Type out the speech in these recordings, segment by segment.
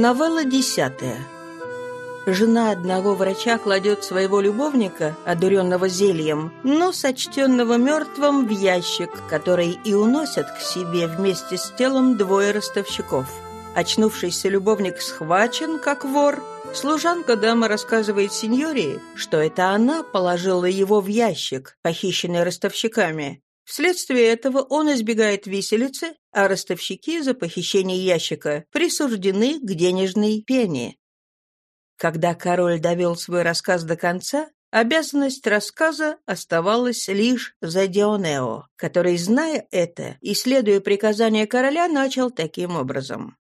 Новелла десятая. Жена одного врача кладет своего любовника, одуренного зельем, но сочтенного мертвым в ящик, который и уносят к себе вместе с телом двое ростовщиков. Очнувшийся любовник схвачен, как вор. Служанка дама рассказывает сеньоре, что это она положила его в ящик, похищенный ростовщиками. Вследствие этого он избегает виселицы, а ростовщики за похищение ящика присуждены к денежной пене. Когда король довел свой рассказ до конца, обязанность рассказа оставалась лишь за Дионео, который, зная это и следуя приказанию короля, начал таким образом.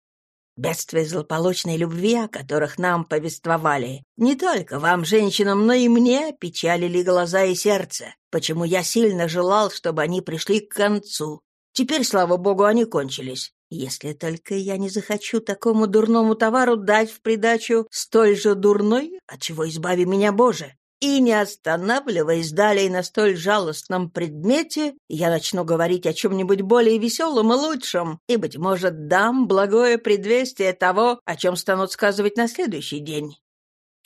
Бедствия злополучной любви, о которых нам повествовали, не только вам, женщинам, но и мне печалили глаза и сердце, почему я сильно желал, чтобы они пришли к концу. Теперь, слава богу, они кончились. Если только я не захочу такому дурному товару дать в придачу столь же дурной, от чего избави меня, Боже. И не останавливаясь далее на столь жалостном предмете, я начну говорить о чем-нибудь более веселом и лучшем, и, быть может, дам благое предвестие того, о чем станут сказывать на следующий день.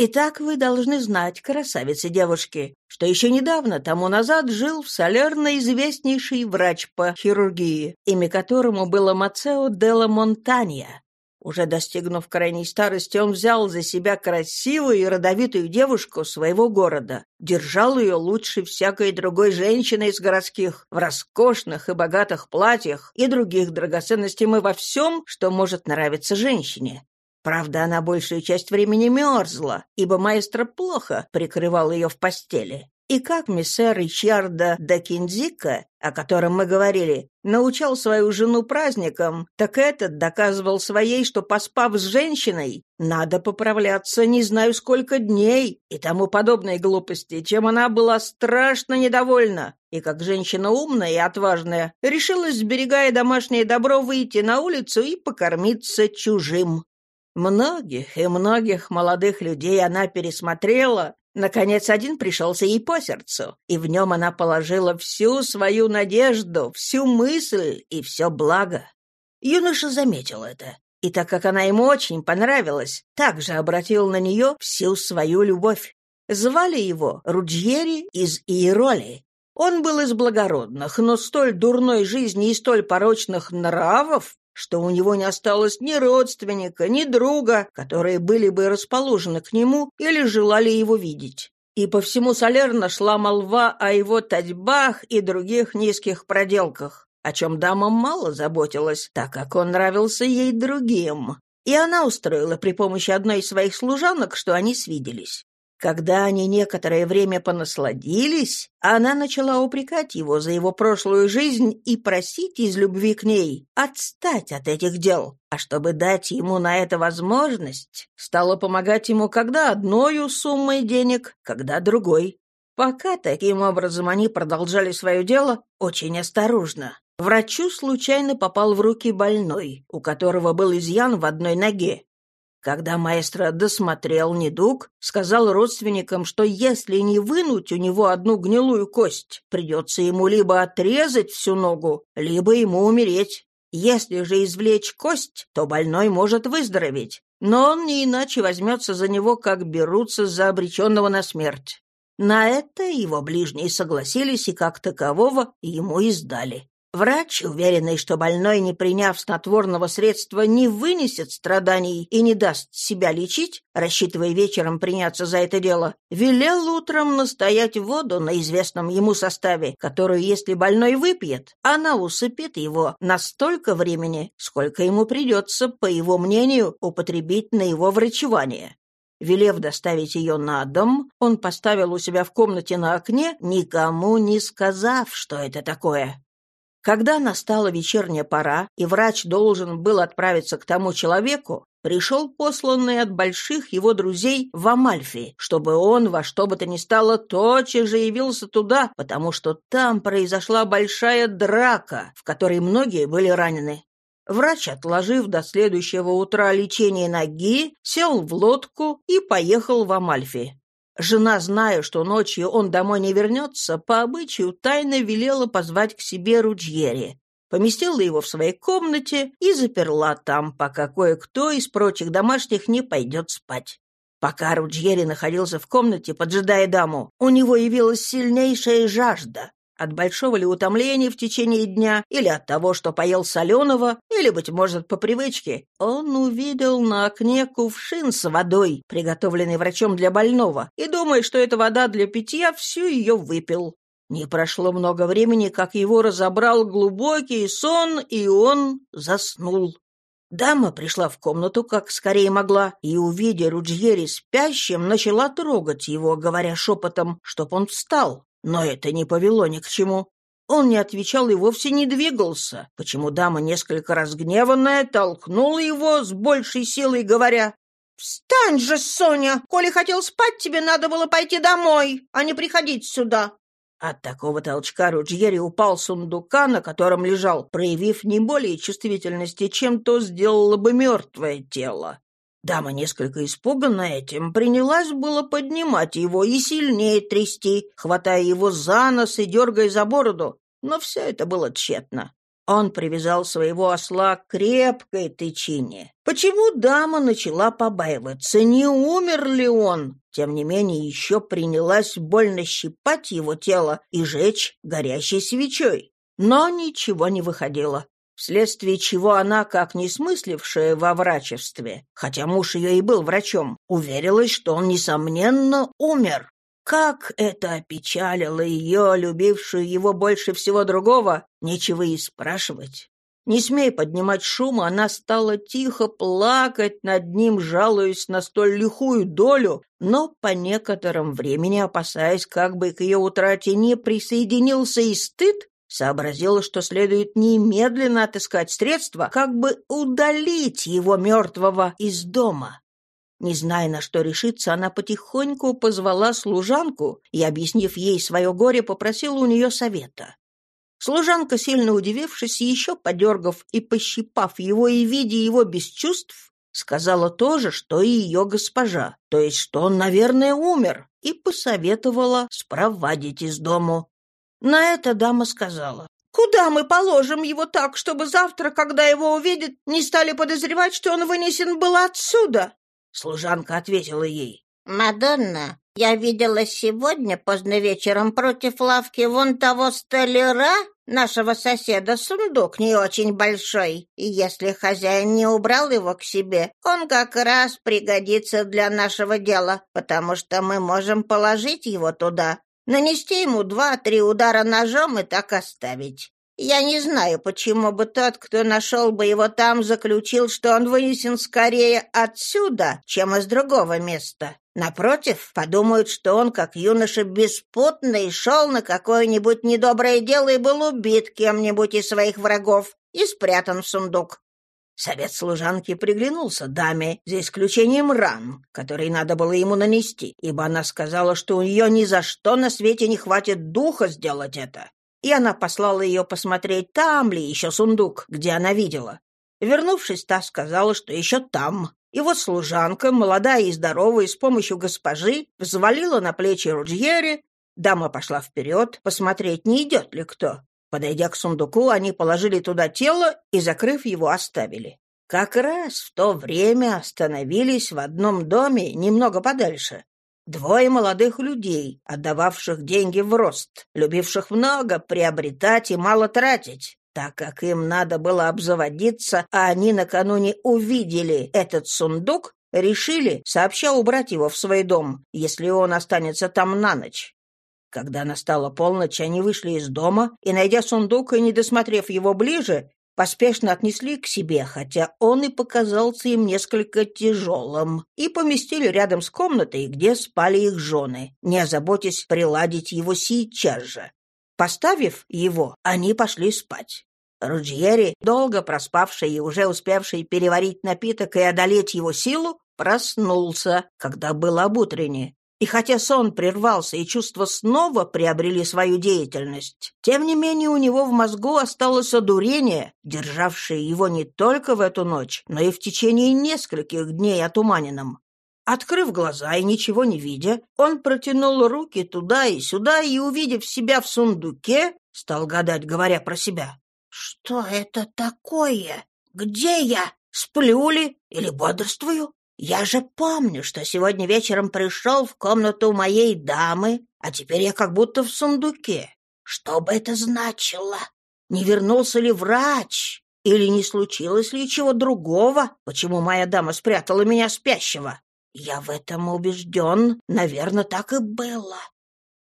Итак, вы должны знать, красавицы девушки, что еще недавно тому назад жил в Салерно известнейший врач по хирургии, имя которому было Мацео Делла Монтанья. Уже достигнув крайней старости, он взял за себя красивую и родовитую девушку своего города, держал ее лучше всякой другой женщины из городских, в роскошных и богатых платьях и других драгоценностей и во всем, что может нравиться женщине. Правда, она большую часть времени мерзла, ибо маэстро плохо прикрывал ее в постели. И как миссер Ричарда де Кинзика, о котором мы говорили, научал свою жену праздникам, так этот доказывал своей, что, поспав с женщиной, надо поправляться не знаю сколько дней и тому подобные глупости, чем она была страшно недовольна. И как женщина умная и отважная, решилась, сберегая домашнее добро, выйти на улицу и покормиться чужим. Многих и многих молодых людей она пересмотрела. Наконец, один пришелся ей по сердцу, и в нем она положила всю свою надежду, всю мысль и все благо. Юноша заметил это, и так как она ему очень понравилась, также обратил на нее всю свою любовь. Звали его Руджьери из Иероли. Он был из благородных, но столь дурной жизни и столь порочных нравов, что у него не осталось ни родственника, ни друга, которые были бы расположены к нему или желали его видеть. И по всему Салерно шла молва о его татьбах и других низких проделках, о чем дама мало заботилась, так как он нравился ей другим. И она устроила при помощи одной из своих служанок, что они свиделись. Когда они некоторое время понасладились, она начала упрекать его за его прошлую жизнь и просить из любви к ней отстать от этих дел. А чтобы дать ему на это возможность, стала помогать ему когда одной суммой денег, когда другой. Пока таким образом они продолжали свое дело очень осторожно. Врачу случайно попал в руки больной, у которого был изъян в одной ноге. Когда маэстро досмотрел недуг, сказал родственникам, что если не вынуть у него одну гнилую кость, придется ему либо отрезать всю ногу, либо ему умереть. Если же извлечь кость, то больной может выздороветь, но он не иначе возьмется за него, как берутся за обреченного на смерть. На это его ближние согласились и как такового ему издали. Врач, уверенный, что больной, не приняв снотворного средства, не вынесет страданий и не даст себя лечить, рассчитывая вечером приняться за это дело, велел утром настоять воду на известном ему составе, которую, если больной выпьет, она усыпит его на столько времени, сколько ему придется, по его мнению, употребить на его врачевание. Велев доставить ее на дом, он поставил у себя в комнате на окне, никому не сказав, что это такое. Когда настала вечерняя пора, и врач должен был отправиться к тому человеку, пришел посланный от больших его друзей в Амальфи, чтобы он во что бы то ни стало тотчас же явился туда, потому что там произошла большая драка, в которой многие были ранены. Врач, отложив до следующего утра лечение ноги, сел в лодку и поехал в Амальфи. Жена, зная, что ночью он домой не вернется, по обычаю тайно велела позвать к себе Руджьери. поместила его в своей комнате и заперла там, пока кое-кто из прочих домашних не пойдет спать. Пока Руджьери находился в комнате, поджидая даму, у него явилась сильнейшая жажда. От большого ли утомления в течение дня, или от того, что поел соленого, или, быть может, по привычке, он увидел на окне кувшин с водой, приготовленный врачом для больного, и, думая, что это вода для питья, всю ее выпил. Не прошло много времени, как его разобрал глубокий сон, и он заснул. Дама пришла в комнату, как скорее могла, и, увидя Руджьери спящим, начала трогать его, говоря шепотом, чтоб он встал. Но это не повело ни к чему. Он не отвечал и вовсе не двигался, почему дама, несколько разгневанная, толкнула его с большей силой, говоря, «Встань же, Соня! Коли хотел спать, тебе надо было пойти домой, а не приходить сюда. От такого толчка Руджьери упал с сундука, на котором лежал, проявив не более чувствительности, чем то сделало бы мертвое тело. Дама, несколько испуганная этим, принялась было поднимать его и сильнее трясти, хватая его за нос и дергая за бороду, но все это было тщетно. Он привязал своего осла к крепкой тычине. Почему дама начала побаиваться? Не умер ли он? Тем не менее, еще принялась больно щипать его тело и жечь горящей свечой. Но ничего не выходило вследствие чего она, как несмыслившая во врачевстве, хотя муж ее и был врачом, уверилась, что он, несомненно, умер. Как это опечалило ее, любившую его больше всего другого, нечего и спрашивать. Не смея поднимать шума, она стала тихо плакать над ним, жалуясь на столь лихую долю, но по некотором времени, опасаясь, как бы к ее утрате не присоединился и стыд, сообразила, что следует немедленно отыскать средства, как бы удалить его мертвого из дома. Не зная, на что решиться, она потихоньку позвала служанку и, объяснив ей свое горе, попросила у нее совета. Служанка, сильно удивившись, еще подергав и пощипав его и видя его без чувств, сказала то же, что и ее госпожа, то есть, что он, наверное, умер, и посоветовала спровадить из дому. На это дама сказала, «Куда мы положим его так, чтобы завтра, когда его увидят, не стали подозревать, что он вынесен был отсюда?» Служанка ответила ей. «Мадонна, я видела сегодня поздно вечером против лавки вон того столяра, нашего соседа, сундук не очень большой, и если хозяин не убрал его к себе, он как раз пригодится для нашего дела, потому что мы можем положить его туда, нанести ему два-три удара ножом и так оставить. Я не знаю, почему бы тот, кто нашел бы его там, заключил, что он вынесен скорее отсюда, чем из другого места. Напротив, подумают, что он, как юноша беспутный, шел на какое-нибудь недоброе дело и был убит кем-нибудь из своих врагов и спрятан в сундук. Совет служанки приглянулся даме, за исключением ран, которые надо было ему нанести, ибо она сказала, что у нее ни за что на свете не хватит духа сделать это и она послала ее посмотреть, там ли еще сундук, где она видела. Вернувшись, та сказала, что еще там. И вот служанка, молодая и здоровая, с помощью госпожи, взвалила на плечи Руджьери. Дама пошла вперед, посмотреть, не идет ли кто. Подойдя к сундуку, они положили туда тело и, закрыв его, оставили. Как раз в то время остановились в одном доме немного подальше. Двое молодых людей, отдававших деньги в рост, любивших много приобретать и мало тратить. Так как им надо было обзаводиться, а они накануне увидели этот сундук, решили сообща убрать его в свой дом, если он останется там на ночь. Когда настала полночь, они вышли из дома и, найдя сундук и не досмотрев его ближе, поспешно отнесли к себе, хотя он и показался им несколько тяжелым, и поместили рядом с комнатой, где спали их жены, не озаботясь приладить его сейчас же. Поставив его, они пошли спать. Руджьери, долго проспавший и уже успевший переварить напиток и одолеть его силу, проснулся, когда было об утренне, и хотя сон прервался и чувства снова приобрели свою деятельность, тем не менее у него в мозгу осталось одурение, державшее его не только в эту ночь, но и в течение нескольких дней отуманенным. Открыв глаза и ничего не видя, он протянул руки туда и сюда и, увидев себя в сундуке, стал гадать, говоря про себя. Что это такое? Где я? Сплю ли или бодрствую? Я же помню, что сегодня вечером пришел в комнату моей дамы, а теперь я как будто в сундуке. Что бы это значило? Не вернулся ли врач? Или не случилось ли чего другого, почему моя дама спрятала меня спящего? Я в этом убежден, наверное, так и было.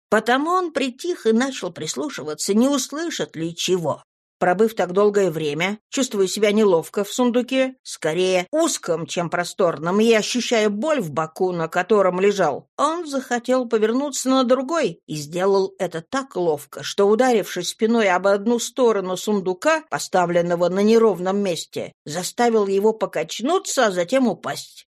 Потому он притих и начал прислушиваться, не услышат ли чего. Пробыв так долгое время, чувствуя себя неловко в сундуке, скорее узком, чем просторном, и ощущая боль в боку, на котором лежал, он захотел повернуться на другой и сделал это так ловко, что, ударившись спиной об одну сторону сундука, поставленного на неровном месте, заставил его покачнуться, а затем упасть.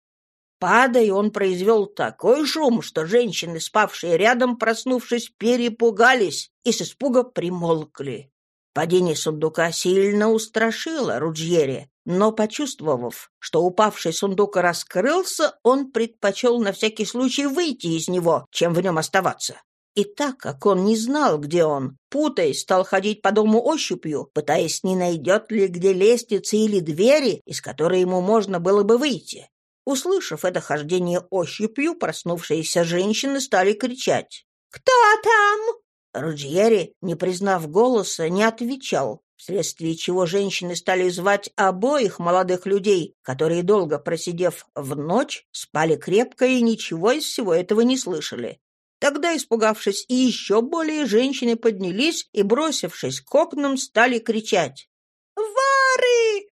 Падая, он произвел такой шум, что женщины, спавшие рядом, проснувшись, перепугались и с испуга примолкли. Падение сундука сильно устрашило Руджьери, но, почувствовав, что упавший сундук раскрылся, он предпочел на всякий случай выйти из него, чем в нем оставаться. И так как он не знал, где он, путаясь, стал ходить по дому ощупью, пытаясь, не найдет ли где лестницы или двери, из которой ему можно было бы выйти. Услышав это хождение ощупью, проснувшиеся женщины стали кричать. «Кто там?» Руджьери, не признав голоса, не отвечал, вследствие чего женщины стали звать обоих молодых людей, которые, долго просидев в ночь, спали крепко и ничего из всего этого не слышали. Тогда, испугавшись и еще более, женщины поднялись и, бросившись к окнам, стали кричать. «Вары! Вары!»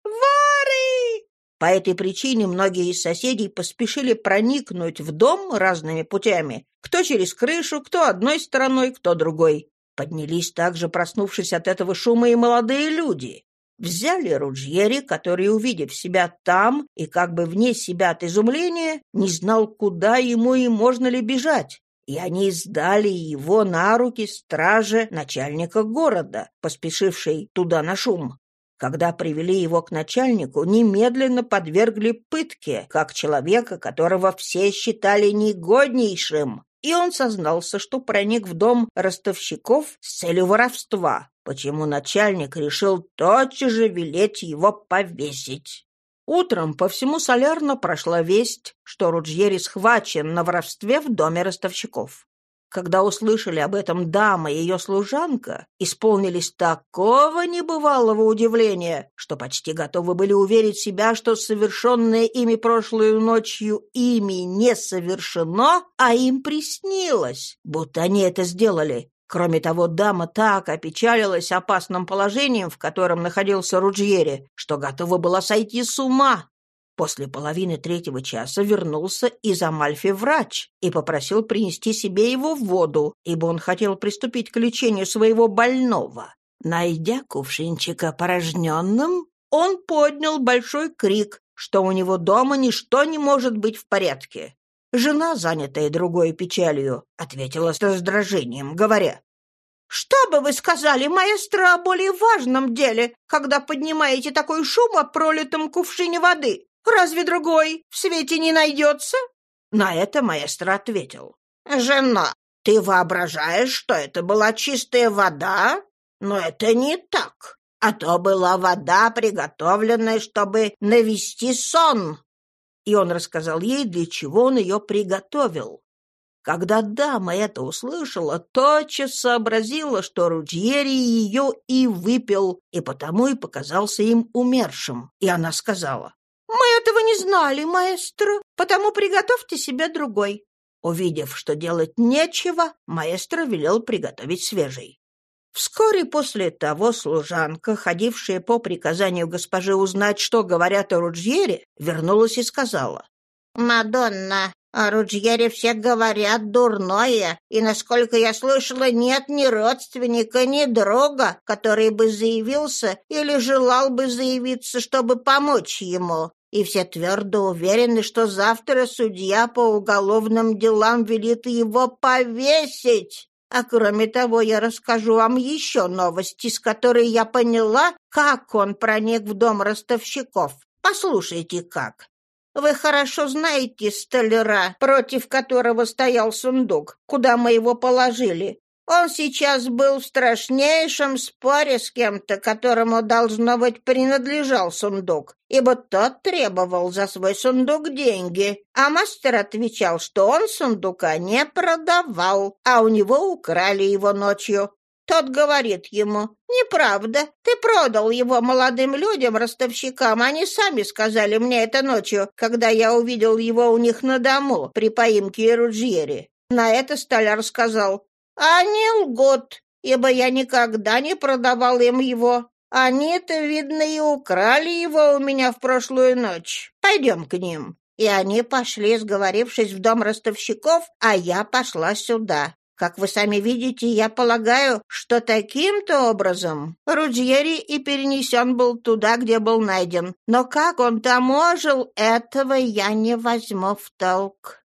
По этой причине многие из соседей поспешили проникнуть в дом разными путями, кто через крышу, кто одной стороной, кто другой. Поднялись также, проснувшись от этого шума, и молодые люди. Взяли Руджьери, который, увидев себя там и как бы вне себя от изумления, не знал, куда ему и можно ли бежать. И они сдали его на руки страже начальника города, поспешившей туда на шум. Когда привели его к начальнику, немедленно подвергли пытке, как человека, которого все считали негоднейшим. И он сознался, что проник в дом ростовщиков с целью воровства, почему начальник решил тотчас же велеть его повесить. Утром по всему Солярно прошла весть, что Руджьери схвачен на воровстве в доме ростовщиков. Когда услышали об этом дама и ее служанка, исполнились такого небывалого удивления, что почти готовы были уверить себя, что совершенное ими прошлую ночью ими не совершено, а им приснилось, будто они это сделали. Кроме того, дама так опечалилась опасным положением, в котором находился Руджьери, что готова была сойти с ума. После половины третьего часа вернулся из Амальфи врач и попросил принести себе его в воду, ибо он хотел приступить к лечению своего больного. Найдя кувшинчика порожненным, он поднял большой крик, что у него дома ничто не может быть в порядке. Жена, занятая другой печалью, ответила с раздражением, говоря, «Что бы вы сказали, маэстро, о более важном деле, когда поднимаете такой шум о пролитом кувшине воды? Разве другой в свете не найдется?» На это маэстро ответил. «Жена, ты воображаешь, что это была чистая вода? Но это не так. А то была вода, приготовленная, чтобы навести сон». И он рассказал ей, для чего он ее приготовил. Когда дама это услышала, тотчас сообразила, что Руджьери ее и выпил, и потому и показался им умершим. И она сказала, «Мы этого не знали, маэстро, потому приготовьте себе другой». Увидев, что делать нечего, маэстро велел приготовить свежий. Вскоре после того служанка, ходившая по приказанию госпожи узнать, что говорят о Руджьере, вернулась и сказала. «Мадонна, о Руджьере все говорят дурное, и, насколько я слышала, нет ни родственника, ни друга, который бы заявился или желал бы заявиться, чтобы помочь ему и все твердо уверены, что завтра судья по уголовным делам велит его повесить. А кроме того, я расскажу вам еще новости, с которой я поняла, как он проник в дом ростовщиков. Послушайте, как. Вы хорошо знаете столяра, против которого стоял сундук, куда мы его положили. Он сейчас был в страшнейшем споре с кем-то, которому, должно быть, принадлежал сундук, ибо тот требовал за свой сундук деньги, а мастер отвечал, что он сундука не продавал, а у него украли его ночью. Тот говорит ему, «Неправда, ты продал его молодым людям, ростовщикам, они сами сказали мне это ночью, когда я увидел его у них на дому при поимке и Руджьере». На это столяр сказал, они лгут, ибо я никогда не продавал им его. Они-то, видно, и украли его у меня в прошлую ночь. Пойдем к ним». И они пошли, сговорившись в дом ростовщиков, а я пошла сюда. Как вы сами видите, я полагаю, что таким-то образом Руджьери и перенесен был туда, где был найден. Но как он там ожил, этого я не возьму в толк.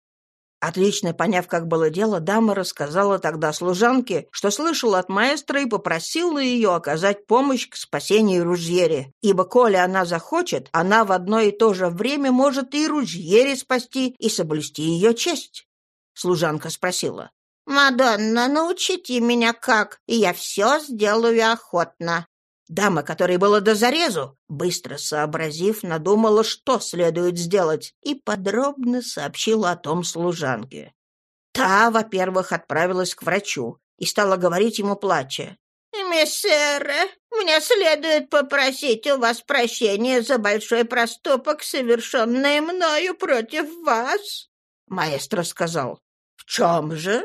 Отлично поняв, как было дело, дама рассказала тогда служанке, что слышала от маэстро и попросила ее оказать помощь к спасению Ружьере, ибо, коли она захочет, она в одно и то же время может и Ружьере спасти, и соблюсти ее честь. Служанка спросила. «Мадонна, научите меня как, и я все сделаю охотно». Дама, которой было до зарезу, быстро сообразив, надумала, что следует сделать, и подробно сообщила о том служанке. Та, во-первых, отправилась к врачу и стала говорить ему, плача. «Мессере, мне следует попросить у вас прощения за большой проступок, совершенный мною против вас». Маэстро сказал. «В чем же?»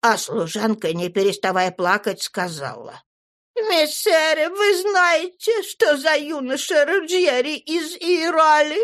А служанка, не переставая плакать, сказала. «Мессере, вы знаете, что за юноша Руджьери из Ирали?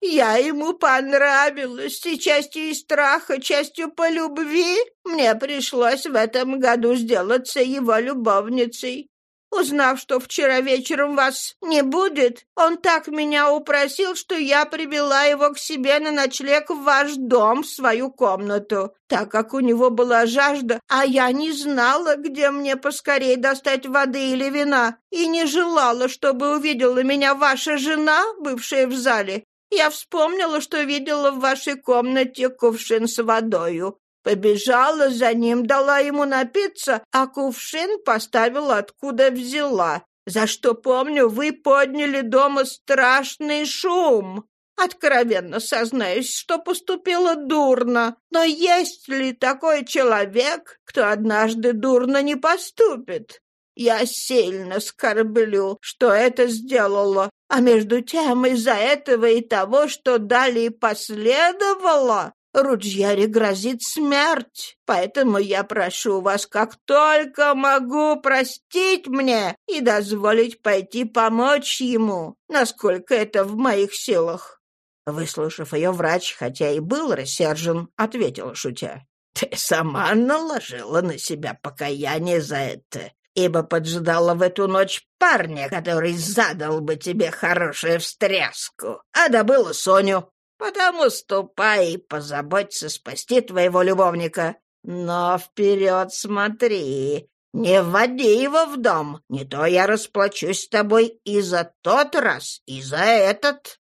Я ему понравилась, и частью из страха, частью по любви мне пришлось в этом году сделаться его любовницей. Узнав, что вчера вечером вас не будет, он так меня упросил, что я привела его к себе на ночлег в ваш дом, в свою комнату, так как у него была жажда, а я не знала, где мне поскорей достать воды или вина, и не желала, чтобы увидела меня ваша жена, бывшая в зале. Я вспомнила, что видела в вашей комнате кувшин с водою. Побежала за ним, дала ему напиться, а кувшин поставила, откуда взяла. За что, помню, вы подняли дома страшный шум. Откровенно сознаюсь, что поступила дурно. Но есть ли такой человек, кто однажды дурно не поступит? Я сильно скорблю, что это сделала, а между тем из-за этого и того, что далее последовало, Руджьяре грозит смерть, поэтому я прошу вас, как только могу, простить мне и дозволить пойти помочь ему, насколько это в моих силах». Выслушав ее, врач, хотя и был рассержен, ответил, шутя. «Ты сама наложила на себя покаяние за это, ибо поджидала в эту ночь парня, который задал бы тебе хорошую встряску, а добыла Соню. Потому ступай и позаботься спасти твоего любовника. Но вперед смотри, не вводи его в дом, не то я расплачусь с тобой и за тот раз, и за этот».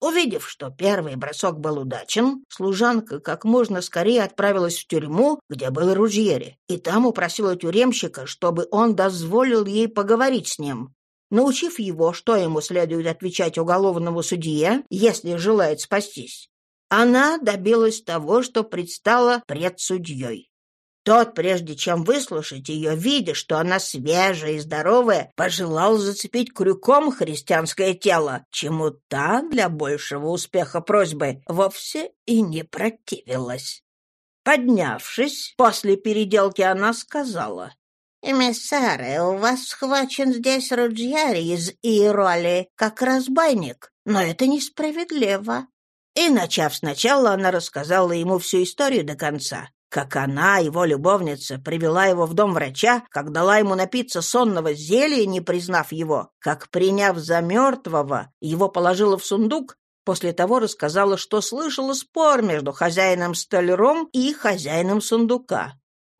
Увидев, что первый бросок был удачен, служанка как можно скорее отправилась в тюрьму, где был Ружьери, и там упросила тюремщика, чтобы он дозволил ей поговорить с ним. Научив его, что ему следует отвечать уголовному судье, если желает спастись, она добилась того, что предстала пред судьей. Тот, прежде чем выслушать ее, видя, что она свежая и здоровая, пожелал зацепить крюком христианское тело, чему та для большего успеха просьбы вовсе и не противилась. Поднявшись, после переделки она сказала, «Эмиссары, у вас схвачен здесь Руджьяри из Иероли, как разбойник, но это несправедливо». И, начав сначала, она рассказала ему всю историю до конца. Как она, его любовница, привела его в дом врача, как дала ему напиться сонного зелья, не признав его, как, приняв за мертвого, его положила в сундук, после того рассказала, что слышала спор между хозяином столяром и хозяином сундука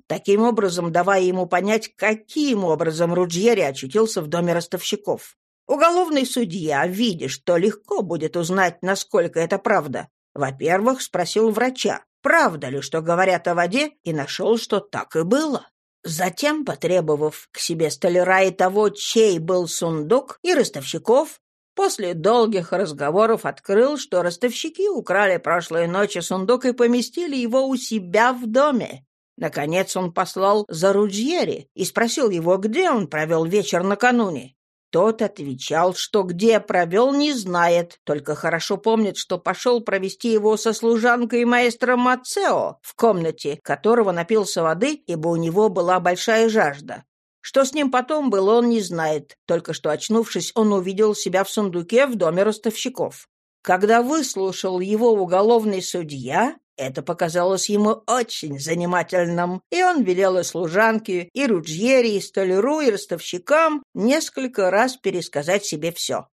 таким образом давая ему понять, каким образом Руджьери очутился в доме ростовщиков. Уголовный судья, видя, что легко будет узнать, насколько это правда, во-первых, спросил врача, правда ли, что говорят о воде, и нашел, что так и было. Затем, потребовав к себе столяра и того, чей был сундук, и ростовщиков, после долгих разговоров открыл, что ростовщики украли прошлой ночью сундук и поместили его у себя в доме. Наконец он послал за Руджьери и спросил его, где он провел вечер накануне. Тот отвечал, что где провел, не знает, только хорошо помнит, что пошел провести его со служанкой маэстро Мацео в комнате, которого напился воды, ибо у него была большая жажда. Что с ним потом было, он не знает, только что, очнувшись, он увидел себя в сундуке в доме ростовщиков. Когда выслушал его уголовный судья, это показалось ему очень занимательным, и он велел и служанке, и рудьере, и столяру, и ростовщикам несколько раз пересказать себе все.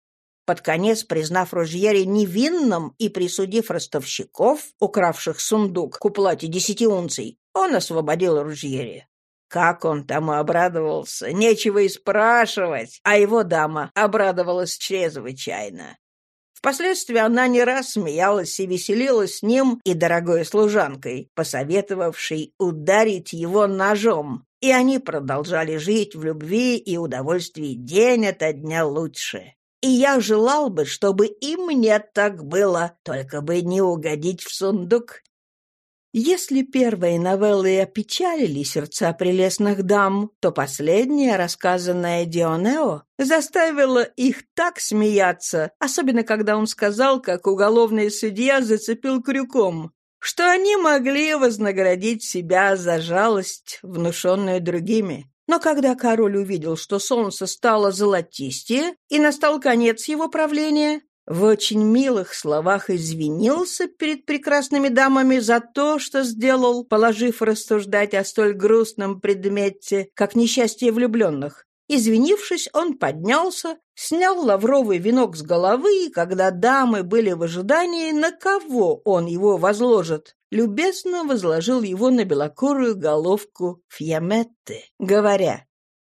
Под конец, признав Ружьери невинным и присудив ростовщиков, укравших сундук к уплате десяти унций, он освободил Ружьери. Как он тому обрадовался, нечего и спрашивать, а его дама обрадовалась чрезвычайно. Впоследствии она не раз смеялась и веселилась с ним и дорогой служанкой, посоветовавшей ударить его ножом, и они продолжали жить в любви и удовольствии день ото дня лучше. И я желал бы, чтобы и мне так было, только бы не угодить в сундук если первые новеллы опечалили сердца прелестных дам, то последняя, рассказанная Дионео, заставила их так смеяться, особенно когда он сказал, как уголовный судья зацепил крюком, что они могли вознаградить себя за жалость, внушенную другими. Но когда король увидел, что солнце стало золотистее и настал конец его правления, в очень милых словах извинился перед прекрасными дамами за то, что сделал, положив рассуждать о столь грустном предмете, как несчастье влюбленных. Извинившись, он поднялся, снял лавровый венок с головы, и когда дамы были в ожидании, на кого он его возложит, любезно возложил его на белокурую головку Фьяметты, говоря,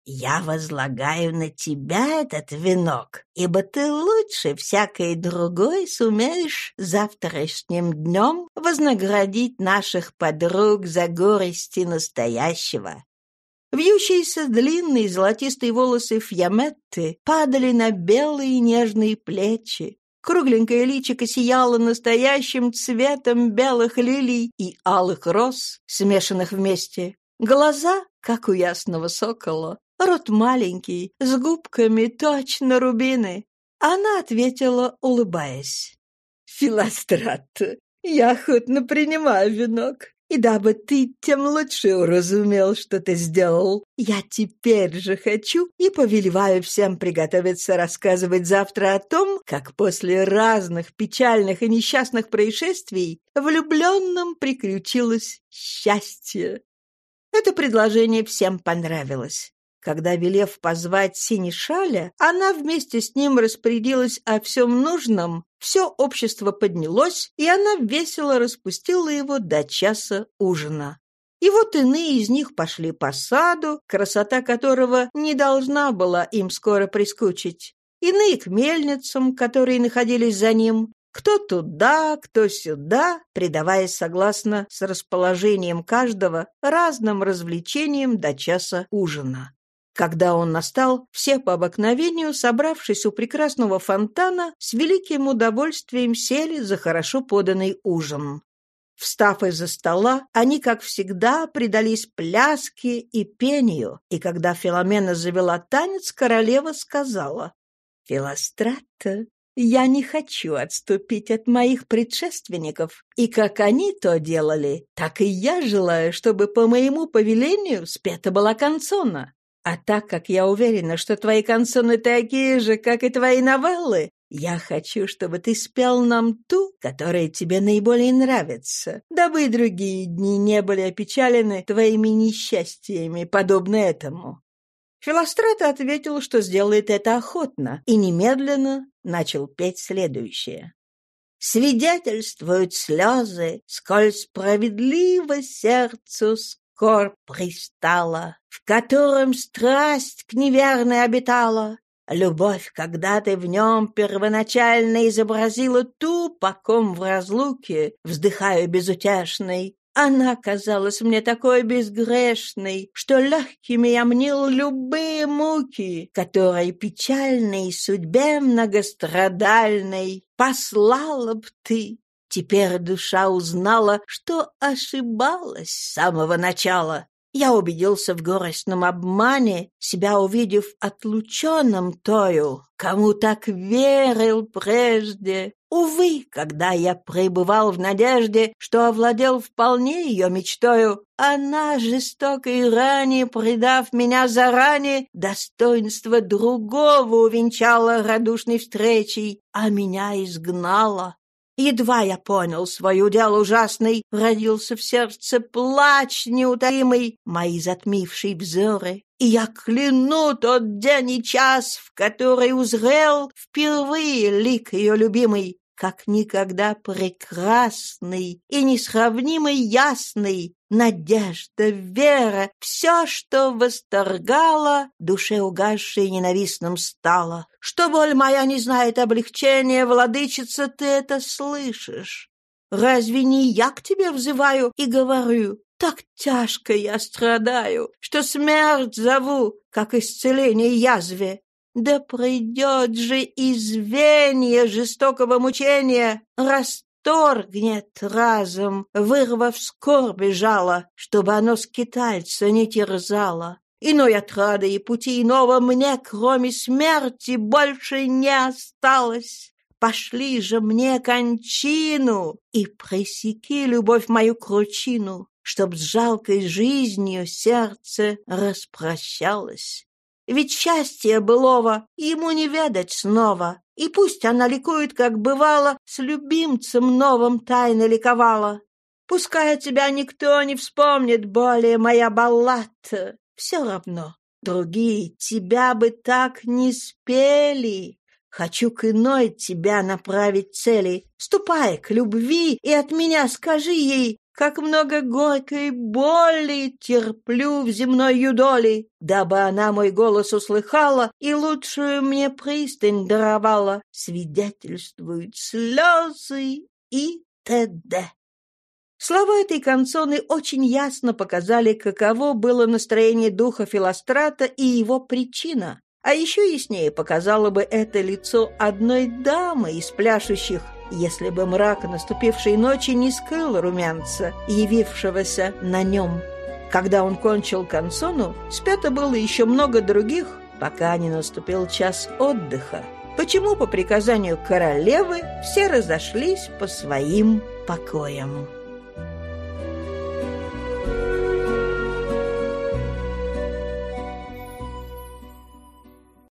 я возлагаю на тебя этот венок, ибо ты лучше всякой другой сумеешь завтрашним днем вознаградить наших подруг за горести настоящего». Вьющиеся длинные золотистые волосы Фьяметты падали на белые нежные плечи. Кругленькое личико сияло настоящим цветом белых лилий и алых роз, смешанных вместе. Глаза, как у ясного сокола, Рот маленький, с губками точно рубины. Она ответила, улыбаясь. «Филострат, я охотно принимаю венок, и дабы ты тем лучше уразумел, что ты сделал, я теперь же хочу и повелеваю всем приготовиться рассказывать завтра о том, как после разных печальных и несчастных происшествий влюбленным приключилось счастье. Это предложение всем понравилось. Когда, велев позвать Синишаля, она вместе с ним распорядилась о всем нужном, все общество поднялось, и она весело распустила его до часа ужина. И вот иные из них пошли по саду, красота которого не должна была им скоро прискучить. Иные к мельницам, которые находились за ним, кто туда, кто сюда, предаваясь согласно с расположением каждого разным развлечениям до часа ужина. Когда он настал, все по обыкновению, собравшись у прекрасного фонтана, с великим удовольствием сели за хорошо поданный ужин. Встав из-за стола, они, как всегда, предались пляске и пению, и когда Филомена завела танец, королева сказала, «Филострата, я не хочу отступить от моих предшественников, и как они то делали, так и я желаю, чтобы по моему повелению спета была канцона. А так как я уверена, что твои консоны такие же, как и твои новеллы, я хочу, чтобы ты спел нам ту, которая тебе наиболее нравится, дабы и другие дни не были опечалены твоими несчастьями, подобно этому». Филострата ответил, что сделает это охотно, и немедленно начал петь следующее. «Свидетельствуют слезы, сколь справедливо сердцу скорбь пристала, в котором страсть к неверной обитала. Любовь, когда ты в нем первоначально изобразила ту, по ком в разлуке, вздыхая безутешной, Она казалась мне такой безгрешной, что легкими я мнил любые муки, которые печальной судьбе многострадальной послала б ты. Теперь душа узнала, что ошибалась с самого начала. Я убедился в горестном обмане, себя увидев отлученным тою, кому так верил прежде. Увы, когда я пребывал в надежде, что овладел вполне ее мечтою, она, жестокой ранее предав меня заранее, достоинство другого увенчала радушной встречей, а меня изгнала. Едва я понял свой удел ужасный, родился в сердце плач неутаимый, мои затмившие взоры. И я кляну тот день и час, в который узрел впервые лик ее любимый, как никогда прекрасный и несравнимо ясный, надежда, вера, все, что восторгало, душе угасшей ненавистным стало. Что боль моя не знает облегчения, владычица, ты это слышишь. Разве не я к тебе взываю и говорю, так тяжко я страдаю, что смерть зову, как исцеление язве. Да придет же извенье жестокого мучения, расторгнет разом, вырвав скорби жало, чтобы оно скитальца не терзало. Иной отрады и пути иного мне, кроме смерти, больше не осталось. Пошли же мне кончину и пресеки любовь мою кручину, чтоб с жалкой жизнью сердце распрощалось. Ведь счастье былого ему не ведать снова, и пусть она ликует, как бывало, с любимцем новым тайно ликовала. Пускай тебя никто не вспомнит более, моя баллата, все равно. Другие тебя бы так не спели. Хочу к иной тебя направить цели. Ступай к любви и от меня скажи ей, как много горькой боли терплю в земной юдоли, дабы она мой голос услыхала и лучшую мне пристань даровала, свидетельствуют слезы и т.д. Слова этой концоны очень ясно показали, каково было настроение духа Филострата и его причина. А еще яснее показало бы это лицо одной дамы из пляшущих, если бы мрак наступившей ночи не скрыл румянца, явившегося на нем. Когда он кончил концону, спято было еще много других, пока не наступил час отдыха. Почему по приказанию королевы все разошлись по своим покоям?